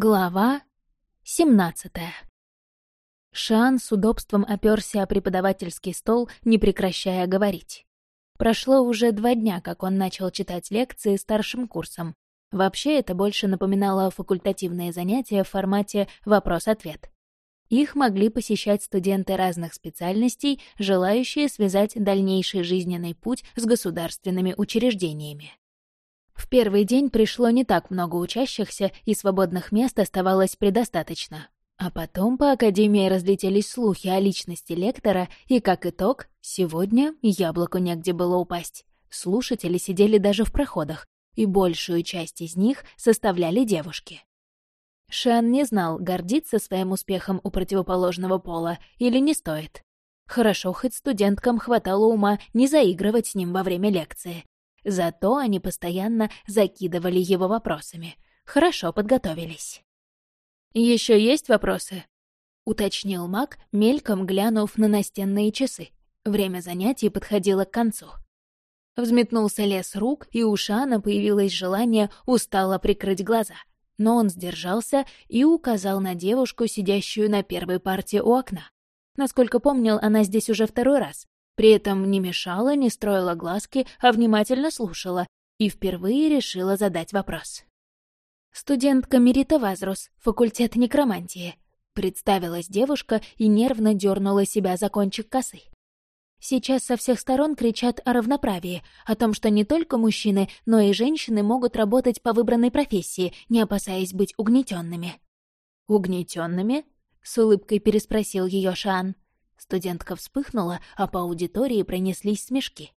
Глава 17 Шан с удобством оперся о преподавательский стол, не прекращая говорить. Прошло уже два дня, как он начал читать лекции старшим курсом. Вообще это больше напоминало факультативные занятия в формате «вопрос-ответ». Их могли посещать студенты разных специальностей, желающие связать дальнейший жизненный путь с государственными учреждениями. В первый день пришло не так много учащихся, и свободных мест оставалось предостаточно. А потом по Академии разлетелись слухи о личности лектора, и, как итог, сегодня яблоку негде было упасть. Слушатели сидели даже в проходах, и большую часть из них составляли девушки. Шан не знал, гордиться своим успехом у противоположного пола или не стоит. Хорошо, хоть студенткам хватало ума не заигрывать с ним во время лекции. Зато они постоянно закидывали его вопросами. Хорошо подготовились. Еще есть вопросы?» — уточнил маг, мельком глянув на настенные часы. Время занятий подходило к концу. Взметнулся лес рук, и у Шана появилось желание устало прикрыть глаза. Но он сдержался и указал на девушку, сидящую на первой парте у окна. Насколько помнил, она здесь уже второй раз, при этом не мешала, не строила глазки, а внимательно слушала и впервые решила задать вопрос. «Студентка Мерита Вазрус, факультет некромантии», — представилась девушка и нервно дернула себя за кончик косы. Сейчас со всех сторон кричат о равноправии, о том, что не только мужчины, но и женщины могут работать по выбранной профессии, не опасаясь быть угнетенными. «Угнетенными?» — с улыбкой переспросил ее Шан. Студентка вспыхнула, а по аудитории пронеслись смешки.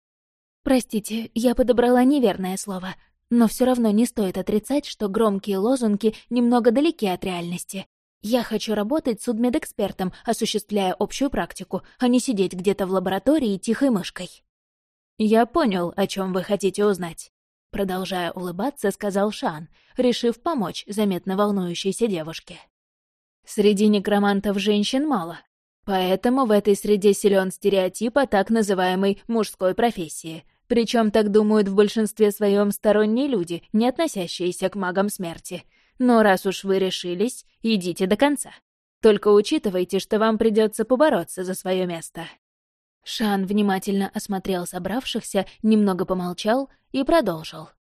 «Простите, я подобрала неверное слово, но все равно не стоит отрицать, что громкие лозунги немного далеки от реальности. Я хочу работать судмедэкспертом, осуществляя общую практику, а не сидеть где-то в лаборатории тихой мышкой». «Я понял, о чем вы хотите узнать», — продолжая улыбаться, сказал Шан, решив помочь заметно волнующейся девушке. «Среди некромантов женщин мало, Поэтому в этой среде силен стереотип о так называемой мужской профессии. Причем так думают в большинстве своем сторонние люди, не относящиеся к магам смерти. Но раз уж вы решились, идите до конца. Только учитывайте, что вам придется побороться за свое место. Шан внимательно осмотрел собравшихся, немного помолчал и продолжил.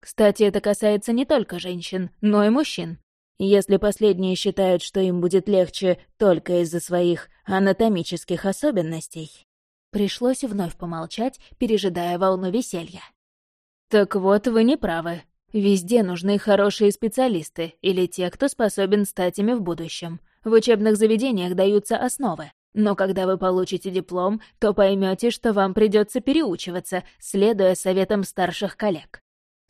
Кстати, это касается не только женщин, но и мужчин. Если последние считают, что им будет легче только из-за своих анатомических особенностей. Пришлось вновь помолчать, пережидая волну веселья. «Так вот, вы не правы. Везде нужны хорошие специалисты или те, кто способен стать ими в будущем. В учебных заведениях даются основы. Но когда вы получите диплом, то поймете, что вам придется переучиваться, следуя советам старших коллег.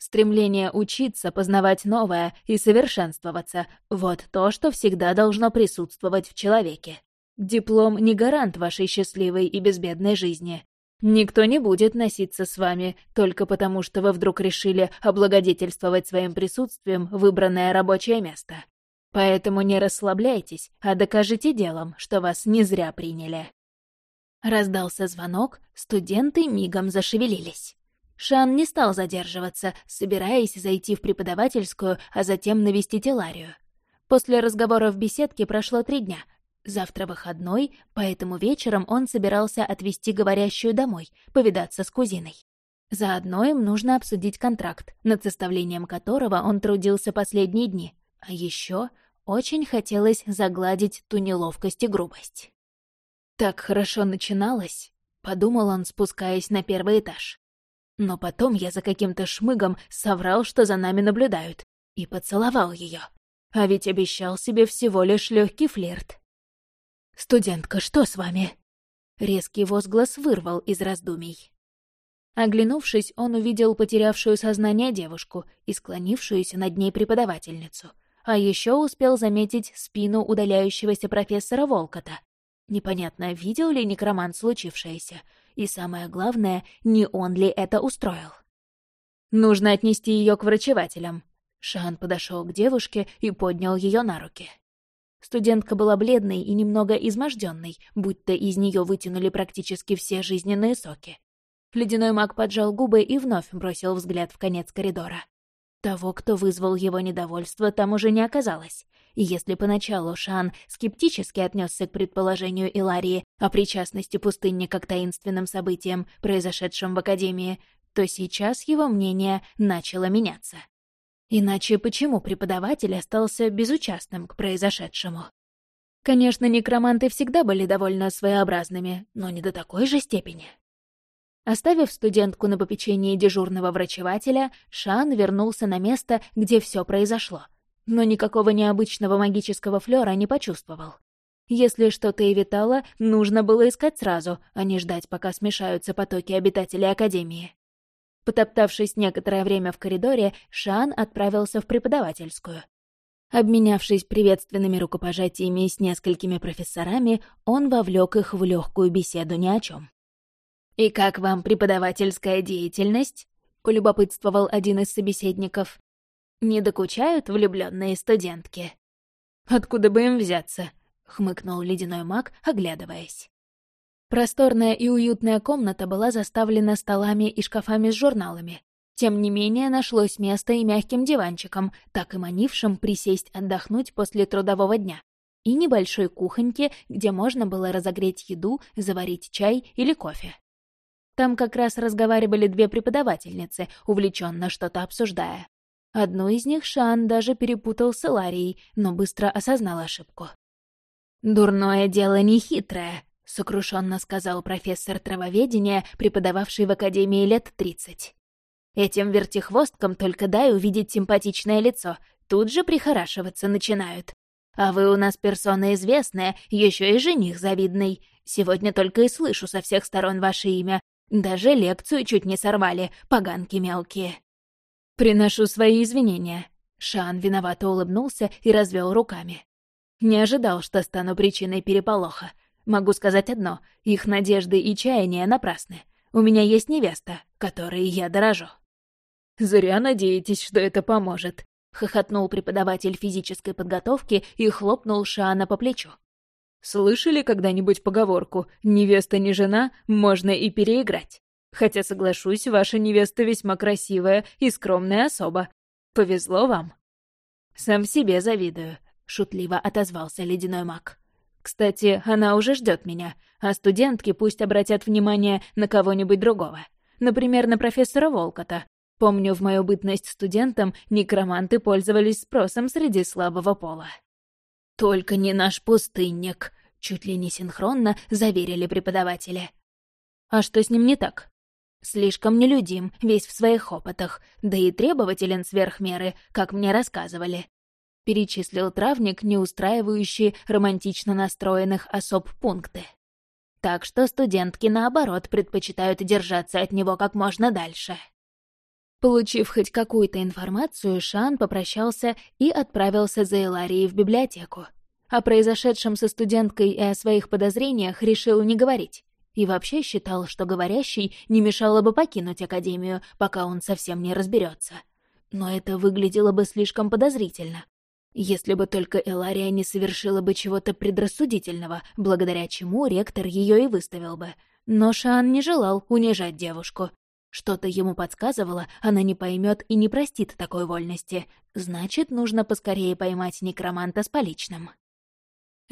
Стремление учиться, познавать новое и совершенствоваться — вот то, что всегда должно присутствовать в человеке. Диплом не гарант вашей счастливой и безбедной жизни. Никто не будет носиться с вами только потому, что вы вдруг решили облагодетельствовать своим присутствием выбранное рабочее место. Поэтому не расслабляйтесь, а докажите делом, что вас не зря приняли. Раздался звонок, студенты мигом зашевелились. Шан не стал задерживаться, собираясь зайти в преподавательскую, а затем навестить Иларию. После разговора в беседке прошло три дня. Завтра выходной, поэтому вечером он собирался отвезти говорящую домой, повидаться с кузиной. Заодно им нужно обсудить контракт, над составлением которого он трудился последние дни. А еще очень хотелось загладить ту неловкость и грубость. «Так хорошо начиналось», — подумал он, спускаясь на первый этаж. Но потом я за каким-то шмыгом соврал, что за нами наблюдают, и поцеловал ее. А ведь обещал себе всего лишь легкий флирт. «Студентка, что с вами?» Резкий возглас вырвал из раздумий. Оглянувшись, он увидел потерявшую сознание девушку и склонившуюся над ней преподавательницу, а еще успел заметить спину удаляющегося профессора Волкота. Непонятно, видел ли некромант случившееся, и самое главное, не он ли это устроил. «Нужно отнести ее к врачевателям». Шан подошел к девушке и поднял ее на руки. Студентка была бледной и немного изможденной, будто из нее вытянули практически все жизненные соки. Ледяной маг поджал губы и вновь бросил взгляд в конец коридора. Того, кто вызвал его недовольство, там уже не оказалось. И если поначалу Шан скептически отнесся к предположению Иларии о причастности пустынника к таинственным событиям, произошедшим в Академии, то сейчас его мнение начало меняться. Иначе почему преподаватель остался безучастным к произошедшему? Конечно, некроманты всегда были довольно своеобразными, но не до такой же степени. Оставив студентку на попечении дежурного врачевателя, Шан вернулся на место, где все произошло. Но никакого необычного магического флера не почувствовал. Если что-то и витало, нужно было искать сразу, а не ждать, пока смешаются потоки обитателей Академии. Потоптавшись некоторое время в коридоре, Шан отправился в преподавательскую. Обменявшись приветственными рукопожатиями с несколькими профессорами, он вовлек их в легкую беседу ни о чем. «И как вам преподавательская деятельность?» — полюбопытствовал один из собеседников. «Не докучают влюбленные студентки?» «Откуда бы им взяться?» — хмыкнул ледяной маг, оглядываясь. Просторная и уютная комната была заставлена столами и шкафами с журналами. Тем не менее, нашлось место и мягким диванчиком, так и манившим присесть отдохнуть после трудового дня, и небольшой кухоньке, где можно было разогреть еду, заварить чай или кофе. Там как раз разговаривали две преподавательницы, увлеченно что-то обсуждая. Одну из них Шан даже перепутал с Иларией, но быстро осознал ошибку. «Дурное дело не хитрое», — сокрушенно сказал профессор травоведения, преподававший в Академии лет тридцать. «Этим вертихвосткам только дай увидеть симпатичное лицо, тут же прихорашиваться начинают. А вы у нас персона известная, еще и жених завидный. Сегодня только и слышу со всех сторон ваше имя, даже лекцию чуть не сорвали, поганки мелкие. Приношу свои извинения. Шан виновато улыбнулся и развел руками. Не ожидал, что стану причиной переполоха. Могу сказать одно, их надежды и чаяния напрасны. У меня есть невеста, которой я дорожу. «Зря надеетесь, что это поможет», — хохотнул преподаватель физической подготовки и хлопнул Шана по плечу. Слышали когда-нибудь поговорку «невеста не жена, можно и переиграть»? Хотя, соглашусь, ваша невеста весьма красивая и скромная особа. Повезло вам. Сам себе завидую, шутливо отозвался ледяной маг. Кстати, она уже ждет меня, а студентки пусть обратят внимание на кого-нибудь другого. Например, на профессора Волкота. Помню, в мою бытность студентом некроманты пользовались спросом среди слабого пола. «Только не наш пустынник», — чуть ли не синхронно заверили преподаватели. «А что с ним не так?» «Слишком нелюдим, весь в своих опытах, да и требователен сверх меры, как мне рассказывали», — перечислил травник, не устраивающий романтично настроенных особ пункты. Так что студентки, наоборот, предпочитают держаться от него как можно дальше. Получив хоть какую-то информацию, Шан попрощался и отправился за Эларией в библиотеку. О произошедшем со студенткой и о своих подозрениях решил не говорить. И вообще считал, что говорящий не мешало бы покинуть Академию, пока он совсем не разберется. Но это выглядело бы слишком подозрительно. Если бы только Элария не совершила бы чего-то предрассудительного, благодаря чему ректор ее и выставил бы. Но Шан не желал унижать девушку, что-то ему подсказывало, она не поймет и не простит такой вольности. Значит, нужно поскорее поймать некроманта с поличным.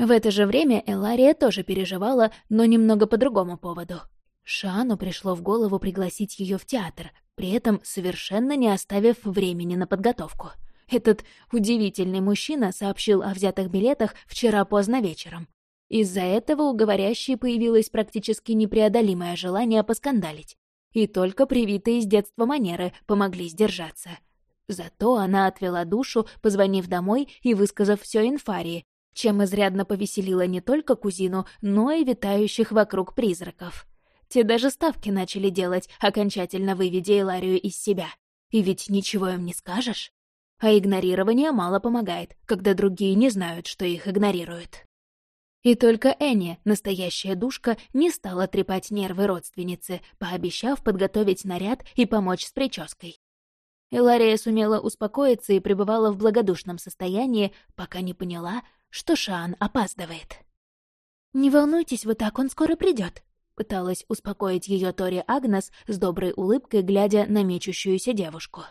В это же время Элария тоже переживала, но немного по другому поводу. Шану пришло в голову пригласить ее в театр, при этом совершенно не оставив времени на подготовку. Этот удивительный мужчина сообщил о взятых билетах вчера поздно вечером. Из-за этого у говорящей появилось практически непреодолимое желание поскандалить и только привитые с детства манеры помогли сдержаться. Зато она отвела душу, позвонив домой и высказав все инфарии, чем изрядно повеселила не только кузину, но и витающих вокруг призраков. Те даже ставки начали делать, окончательно выведя Иларию из себя. И ведь ничего им не скажешь. А игнорирование мало помогает, когда другие не знают, что их игнорируют. И только Энни, настоящая душка, не стала трепать нервы родственницы, пообещав подготовить наряд и помочь с прической. Илария сумела успокоиться и пребывала в благодушном состоянии, пока не поняла, что Шаан опаздывает. «Не волнуйтесь вы так, он скоро придет, пыталась успокоить ее Тори Агнес с доброй улыбкой, глядя на мечущуюся девушку.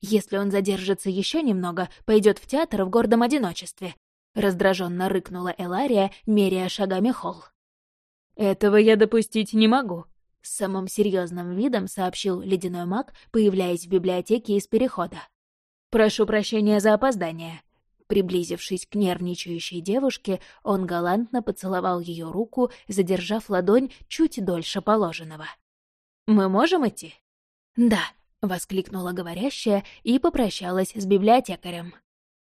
Если он задержится еще немного, пойдет в театр в гордом одиночестве. Раздраженно рыкнула Элария, меряя шагами холл. «Этого я допустить не могу», — с самым серьезным видом сообщил ледяной маг, появляясь в библиотеке из перехода. «Прошу прощения за опоздание». Приблизившись к нервничающей девушке, он галантно поцеловал ее руку, задержав ладонь чуть дольше положенного. «Мы можем идти?» «Да», — воскликнула говорящая и попрощалась с библиотекарем.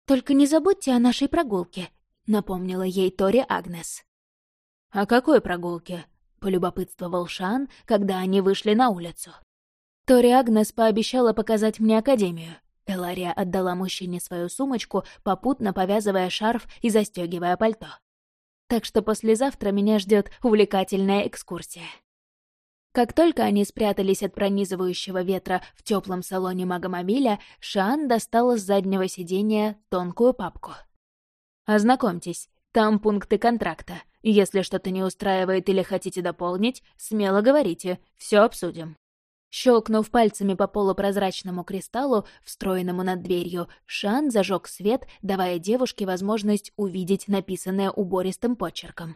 «Только не забудьте о нашей прогулке», — напомнила ей Тори Агнес. «О какой прогулке?» — полюбопытствовал Шан, когда они вышли на улицу. Тори Агнес пообещала показать мне Академию. Элария отдала мужчине свою сумочку, попутно повязывая шарф и застегивая пальто. Так что послезавтра меня ждет увлекательная экскурсия. Как только они спрятались от пронизывающего ветра в теплом салоне магомобиля, Шан достала с заднего сиденья тонкую папку. «Ознакомьтесь, там пункты контракта. Если что-то не устраивает или хотите дополнить, смело говорите, все обсудим». Щелкнув пальцами по полупрозрачному кристаллу, встроенному над дверью, Шан зажег свет, давая девушке возможность увидеть написанное убористым почерком.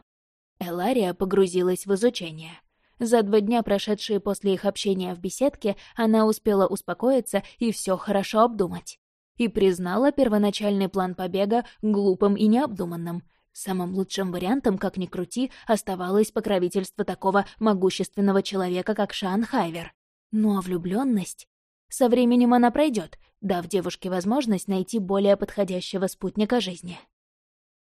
Элария погрузилась в изучение. За два дня, прошедшие после их общения в беседке, она успела успокоиться и все хорошо обдумать. И признала первоначальный план побега глупым и необдуманным. Самым лучшим вариантом, как ни крути, оставалось покровительство такого могущественного человека, как Шан Хайвер. Ну а влюбленность? Со временем она пройдет, дав девушке возможность найти более подходящего спутника жизни.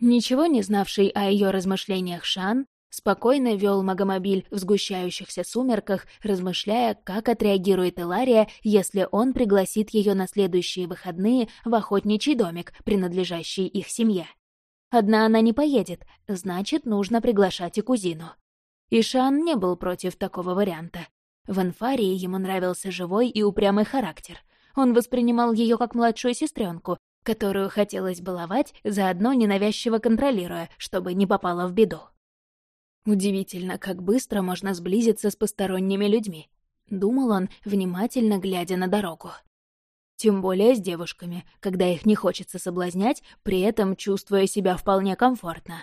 Ничего не знавший о ее размышлениях Шан Спокойно вел магомобиль в сгущающихся сумерках, размышляя, как отреагирует Элария, если он пригласит ее на следующие выходные в охотничий домик, принадлежащий их семье. Одна она не поедет, значит, нужно приглашать и кузину. Ишан не был против такого варианта. В Анфарии ему нравился живой и упрямый характер. Он воспринимал ее как младшую сестренку, которую хотелось баловать, заодно ненавязчиво контролируя, чтобы не попала в беду. Удивительно, как быстро можно сблизиться с посторонними людьми. Думал он, внимательно глядя на дорогу. Тем более с девушками, когда их не хочется соблазнять, при этом чувствуя себя вполне комфортно.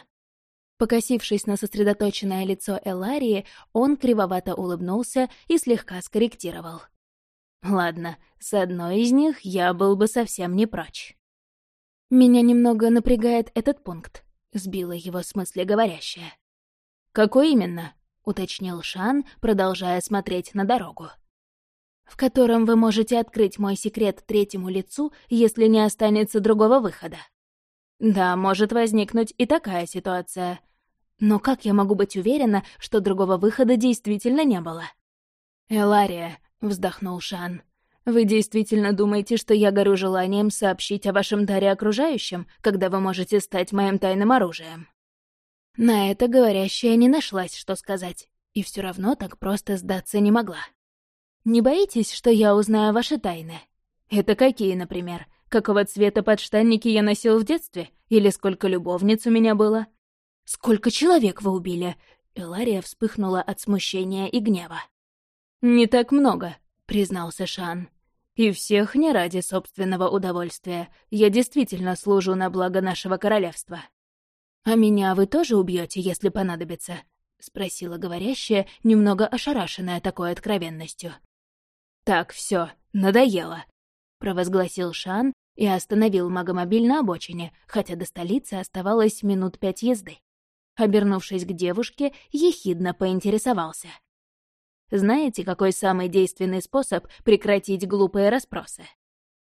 Покосившись на сосредоточенное лицо Эларии, он кривовато улыбнулся и слегка скорректировал. «Ладно, с одной из них я был бы совсем не прочь». «Меня немного напрягает этот пункт», — сбила его с мысли говорящая. «Какой именно?» — уточнил Шан, продолжая смотреть на дорогу. «В котором вы можете открыть мой секрет третьему лицу, если не останется другого выхода». «Да, может возникнуть и такая ситуация. Но как я могу быть уверена, что другого выхода действительно не было?» «Элария», — вздохнул Шан, — «вы действительно думаете, что я горю желанием сообщить о вашем даре окружающим, когда вы можете стать моим тайным оружием?» На это говорящая не нашлась, что сказать, и все равно так просто сдаться не могла. «Не боитесь, что я узнаю ваши тайны? Это какие, например? Какого цвета подштанники я носил в детстве? Или сколько любовниц у меня было? Сколько человек вы убили?» Элария вспыхнула от смущения и гнева. «Не так много», — признался Шан. «И всех не ради собственного удовольствия. Я действительно служу на благо нашего королевства». «А меня вы тоже убьете, если понадобится?» — спросила говорящая, немного ошарашенная такой откровенностью. «Так, все, надоело», — провозгласил Шан и остановил магомобиль на обочине, хотя до столицы оставалось минут пять езды. Обернувшись к девушке, ехидно поинтересовался. «Знаете, какой самый действенный способ прекратить глупые расспросы?»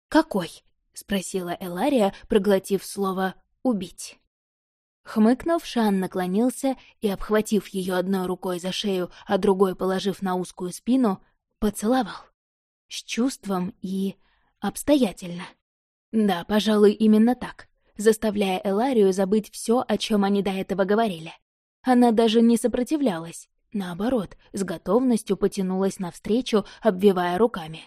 «Какой?» — спросила Элария, проглотив слово «убить». Хмыкнув, Шан наклонился и, обхватив ее одной рукой за шею, а другой положив на узкую спину, поцеловал. С чувством и... обстоятельно. Да, пожалуй, именно так, заставляя Эларию забыть все, о чем они до этого говорили. Она даже не сопротивлялась, наоборот, с готовностью потянулась навстречу, обвивая руками.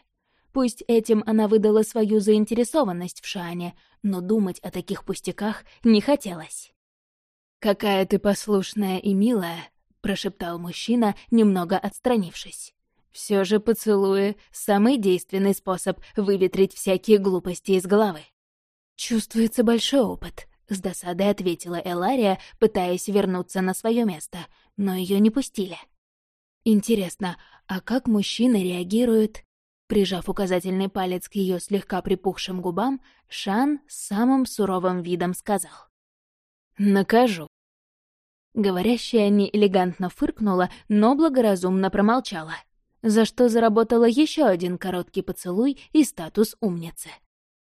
Пусть этим она выдала свою заинтересованность в Шане, но думать о таких пустяках не хотелось. «Какая ты послушная и милая», — прошептал мужчина, немного отстранившись. Все же поцелуи — самый действенный способ выветрить всякие глупости из головы. «Чувствуется большой опыт», — с досадой ответила Элария, пытаясь вернуться на свое место, но ее не пустили. «Интересно, а как мужчина реагирует?» Прижав указательный палец к ее слегка припухшим губам, Шан самым суровым видом сказал. «Накажу». Говорящая неэлегантно фыркнула, но благоразумно промолчала — за что заработала еще один короткий поцелуй и статус умницы.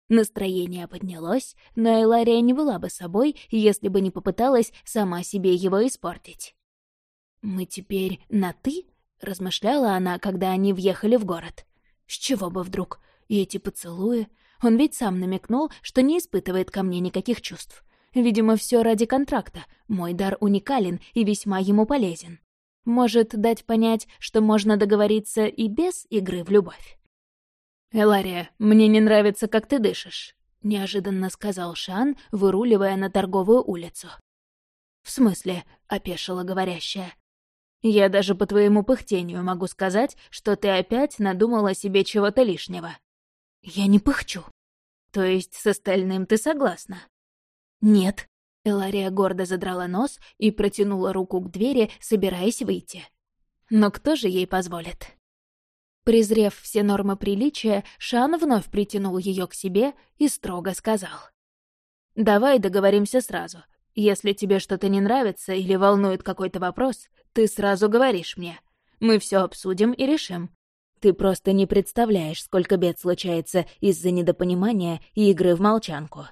Настроение поднялось, но Элария не была бы собой, если бы не попыталась сама себе его испортить. «Мы теперь на «ты»?» — размышляла она, когда они въехали в город. «С чего бы вдруг? И эти поцелуи? Он ведь сам намекнул, что не испытывает ко мне никаких чувств. Видимо, все ради контракта. Мой дар уникален и весьма ему полезен. Может дать понять, что можно договориться и без игры в любовь. «Элария, мне не нравится, как ты дышишь», — неожиданно сказал Шан, выруливая на торговую улицу. «В смысле?» — опешила говорящая. «Я даже по твоему пыхтению могу сказать, что ты опять надумала себе чего-то лишнего». «Я не пыхчу». «То есть с остальным ты согласна?» «Нет», Элария гордо задрала нос и протянула руку к двери, собираясь выйти. Но кто же ей позволит? Презрев все нормы приличия, Шан вновь притянул ее к себе и строго сказал. «Давай договоримся сразу. Если тебе что-то не нравится или волнует какой-то вопрос, ты сразу говоришь мне. Мы все обсудим и решим. Ты просто не представляешь, сколько бед случается из-за недопонимания и игры в молчанку».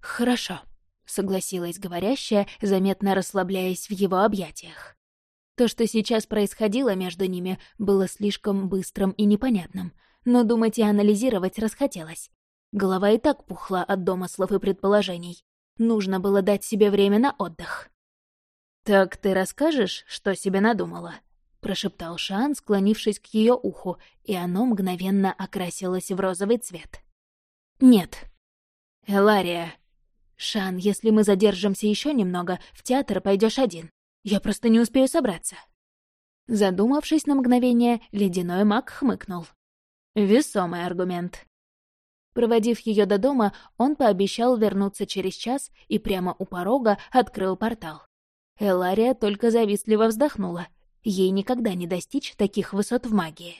«Хорошо», согласилась говорящая, заметно расслабляясь в его объятиях. То, что сейчас происходило между ними, было слишком быстрым и непонятным, но думать и анализировать расхотелось. Голова и так пухла от домыслов и предположений. Нужно было дать себе время на отдых. «Так ты расскажешь, что себе надумала?» — прошептал Шан, склонившись к ее уху, и оно мгновенно окрасилось в розовый цвет. «Нет». «Элария», «Шан, если мы задержимся еще немного, в театр пойдешь один. Я просто не успею собраться». Задумавшись на мгновение, ледяной маг хмыкнул. Весомый аргумент. Проводив ее до дома, он пообещал вернуться через час и прямо у порога открыл портал. Элария только завистливо вздохнула. Ей никогда не достичь таких высот в магии.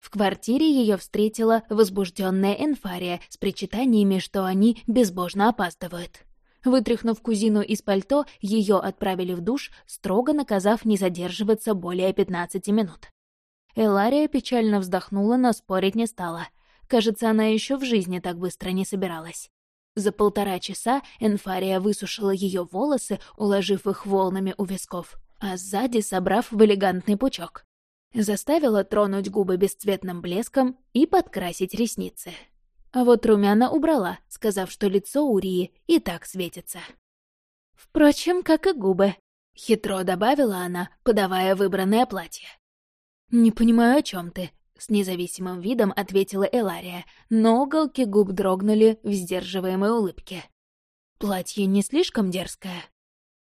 В квартире ее встретила возбужденная Энфария с причитаниями, что они безбожно опаздывают. Вытряхнув кузину из пальто, ее отправили в душ, строго наказав не задерживаться более 15 минут. Элария печально вздохнула, но спорить не стала. Кажется, она еще в жизни так быстро не собиралась. За полтора часа Энфария высушила ее волосы, уложив их волнами у висков, а сзади собрав в элегантный пучок заставила тронуть губы бесцветным блеском и подкрасить ресницы. А вот румяна убрала, сказав, что лицо Урии и так светится. Впрочем, как и губы. Хитро добавила она, подавая выбранное платье. «Не понимаю, о чем ты», — с независимым видом ответила Элария, но уголки губ дрогнули в сдерживаемой улыбке. «Платье не слишком дерзкое?»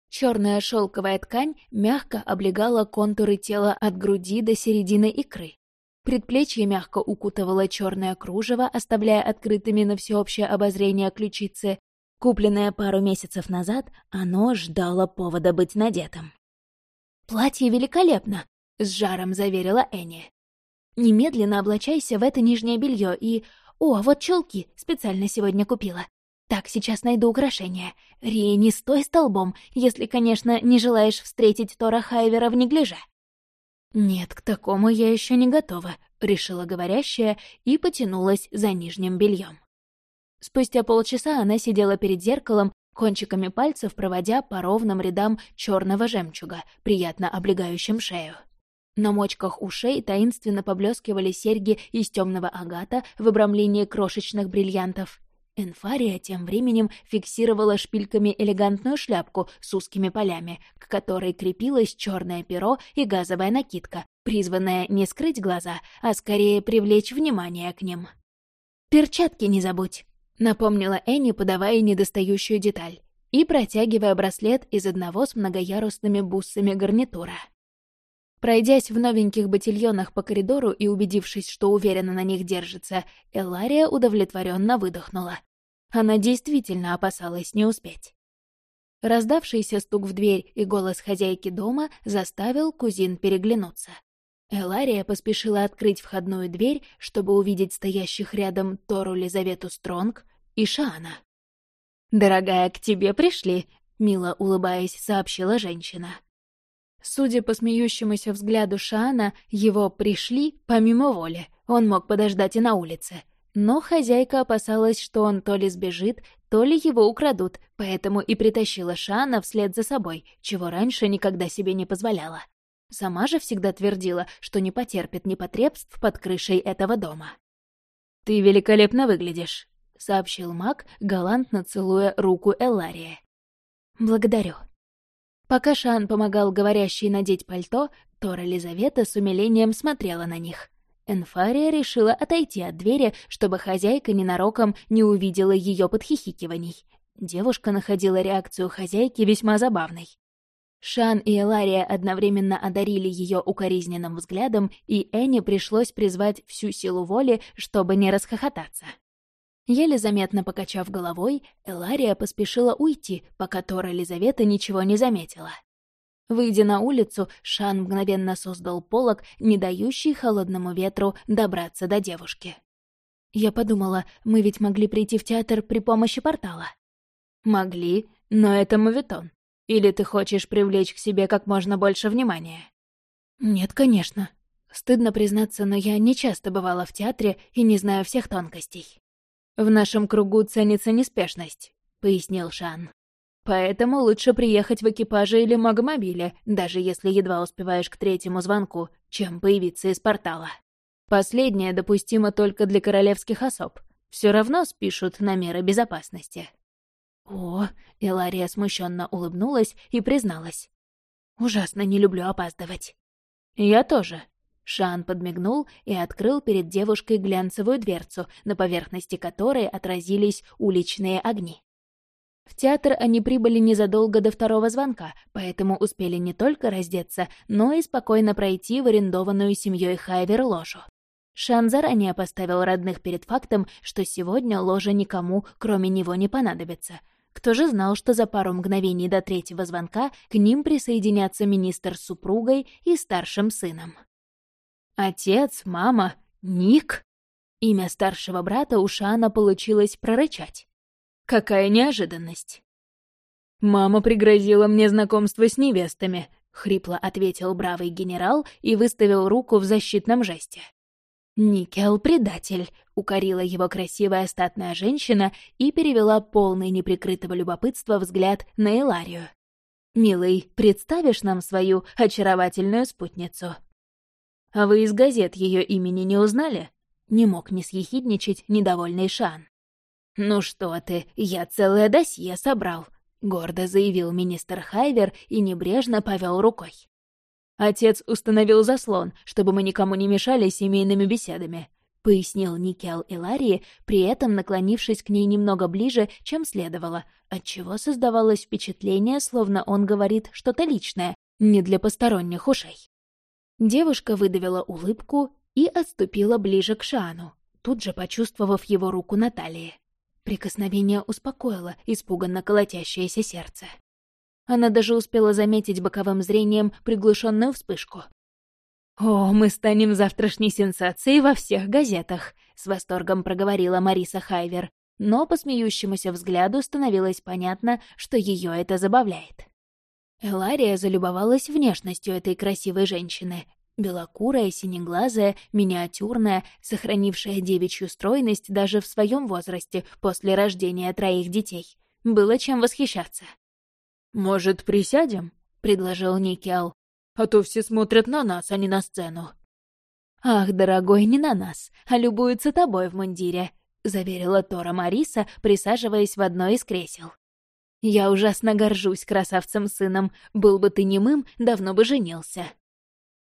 Черная шелковая ткань мягко облегала контуры тела от груди до середины икры. Предплечье мягко укутывало черное кружево, оставляя открытыми на всеобщее обозрение ключицы. Купленное пару месяцев назад, оно ждало повода быть надетым. «Платье великолепно!» — с жаром заверила Энни. «Немедленно облачайся в это нижнее белье и... О, вот челки специально сегодня купила. Так, сейчас найду украшение. Рия, не стой столбом, если, конечно, не желаешь встретить Тора Хайвера в неглиже. «Нет, к такому я еще не готова», — решила говорящая и потянулась за нижним бельем. Спустя полчаса она сидела перед зеркалом, кончиками пальцев проводя по ровным рядам черного жемчуга, приятно облегающим шею. На мочках ушей таинственно поблескивали серьги из темного агата в обрамлении крошечных бриллиантов. Энфария тем временем фиксировала шпильками элегантную шляпку с узкими полями, к которой крепилось черное перо и газовая накидка, призванная не скрыть глаза, а скорее привлечь внимание к ним. «Перчатки не забудь», — напомнила Энни, подавая недостающую деталь и протягивая браслет из одного с многоярусными буссами гарнитура. Пройдясь в новеньких ботильонах по коридору и убедившись, что уверенно на них держится, Элария удовлетворенно выдохнула. Она действительно опасалась не успеть. Раздавшийся стук в дверь и голос хозяйки дома заставил кузин переглянуться. Элария поспешила открыть входную дверь, чтобы увидеть стоящих рядом Тору Лизавету Стронг и Шана. «Дорогая, к тебе пришли», — мило улыбаясь, сообщила женщина. Судя по смеющемуся взгляду Шана, его «пришли» помимо воли, он мог подождать и на улице — но хозяйка опасалась, что он то ли сбежит, то ли его украдут, поэтому и притащила Шана вслед за собой, чего раньше никогда себе не позволяла. Сама же всегда твердила, что не потерпит непотребств под крышей этого дома. «Ты великолепно выглядишь», — сообщил маг, галантно целуя руку Эллария. «Благодарю». Пока Шан помогал говорящей надеть пальто, Тора Лизавета с умилением смотрела на них. Энфария решила отойти от двери, чтобы хозяйка ненароком не увидела ее подхихикиваний. Девушка находила реакцию хозяйки весьма забавной. Шан и Элария одновременно одарили ее укоризненным взглядом, и Энни пришлось призвать всю силу воли, чтобы не расхохотаться. Еле заметно покачав головой, Элария поспешила уйти, пока Тора Лизавета ничего не заметила. Выйдя на улицу, Шан мгновенно создал полог, не дающий холодному ветру добраться до девушки. Я подумала, мы ведь могли прийти в театр при помощи портала. Могли, но это мавитон. Или ты хочешь привлечь к себе как можно больше внимания? Нет, конечно. Стыдно признаться, но я не часто бывала в театре и не знаю всех тонкостей. В нашем кругу ценится неспешность, пояснил Шан. Поэтому лучше приехать в экипаже или магомобиле, даже если едва успеваешь к третьему звонку, чем появиться из портала. Последнее допустимо только для королевских особ. Все равно спишут на меры безопасности. О, Илария смущенно улыбнулась и призналась. Ужасно не люблю опаздывать. Я тоже. Шан подмигнул и открыл перед девушкой глянцевую дверцу, на поверхности которой отразились уличные огни. В театр они прибыли незадолго до второго звонка, поэтому успели не только раздеться, но и спокойно пройти в арендованную семьей Хайвер ложу. Шан заранее поставил родных перед фактом, что сегодня ложа никому, кроме него, не понадобится. Кто же знал, что за пару мгновений до третьего звонка к ним присоединятся министр с супругой и старшим сыном? Отец, мама, Ник? Имя старшего брата у Шана получилось прорычать. Какая неожиданность. «Мама пригрозила мне знакомство с невестами», — хрипло ответил бравый генерал и выставил руку в защитном жесте. «Никел — предатель», — укорила его красивая статная женщина и перевела полный неприкрытого любопытства взгляд на Эларию. «Милый, представишь нам свою очаровательную спутницу?» «А вы из газет ее имени не узнали?» Не мог не съехидничать недовольный Шан. «Ну что ты, я целое досье собрал», — гордо заявил министр Хайвер и небрежно повел рукой. «Отец установил заслон, чтобы мы никому не мешали семейными беседами», — пояснил Никел Иларии, при этом наклонившись к ней немного ближе, чем следовало, отчего создавалось впечатление, словно он говорит что-то личное, не для посторонних ушей. Девушка выдавила улыбку и отступила ближе к Шану, тут же почувствовав его руку на талии. Прикосновение успокоило испуганно колотящееся сердце. Она даже успела заметить боковым зрением приглушенную вспышку. «О, мы станем завтрашней сенсацией во всех газетах», — с восторгом проговорила Мариса Хайвер, но по смеющемуся взгляду становилось понятно, что ее это забавляет. Элария залюбовалась внешностью этой красивой женщины, Белокурая, синеглазая, миниатюрная, сохранившая девичью стройность даже в своем возрасте после рождения троих детей. Было чем восхищаться. «Может, присядем?» — предложил Никел. «А то все смотрят на нас, а не на сцену». «Ах, дорогой, не на нас, а любуются тобой в мундире», — заверила Тора Мариса, присаживаясь в одно из кресел. «Я ужасно горжусь красавцем-сыном. Был бы ты немым, давно бы женился».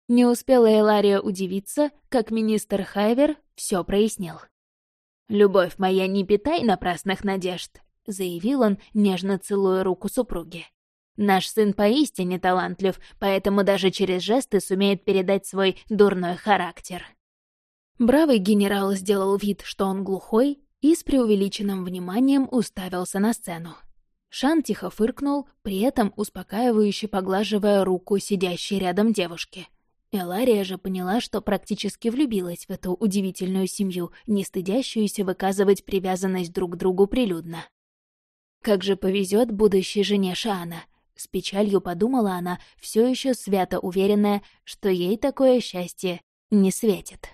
Не успела Элария удивиться, как министр Хайвер все прояснил. «Любовь моя, не питай напрасных надежд», — заявил он, нежно целуя руку супруги. Наш сын поистине талантлив, поэтому даже через жесты сумеет передать свой дурной характер». Бравый генерал сделал вид, что он глухой, и с преувеличенным вниманием уставился на сцену. Шан тихо фыркнул, при этом успокаивающе поглаживая руку сидящей рядом девушки. Элария же поняла, что практически влюбилась в эту удивительную семью, не стыдящуюся выказывать привязанность друг к другу прилюдно. Как же повезет будущей жене Шана. С печалью подумала она, все еще свято уверенная, что ей такое счастье не светит.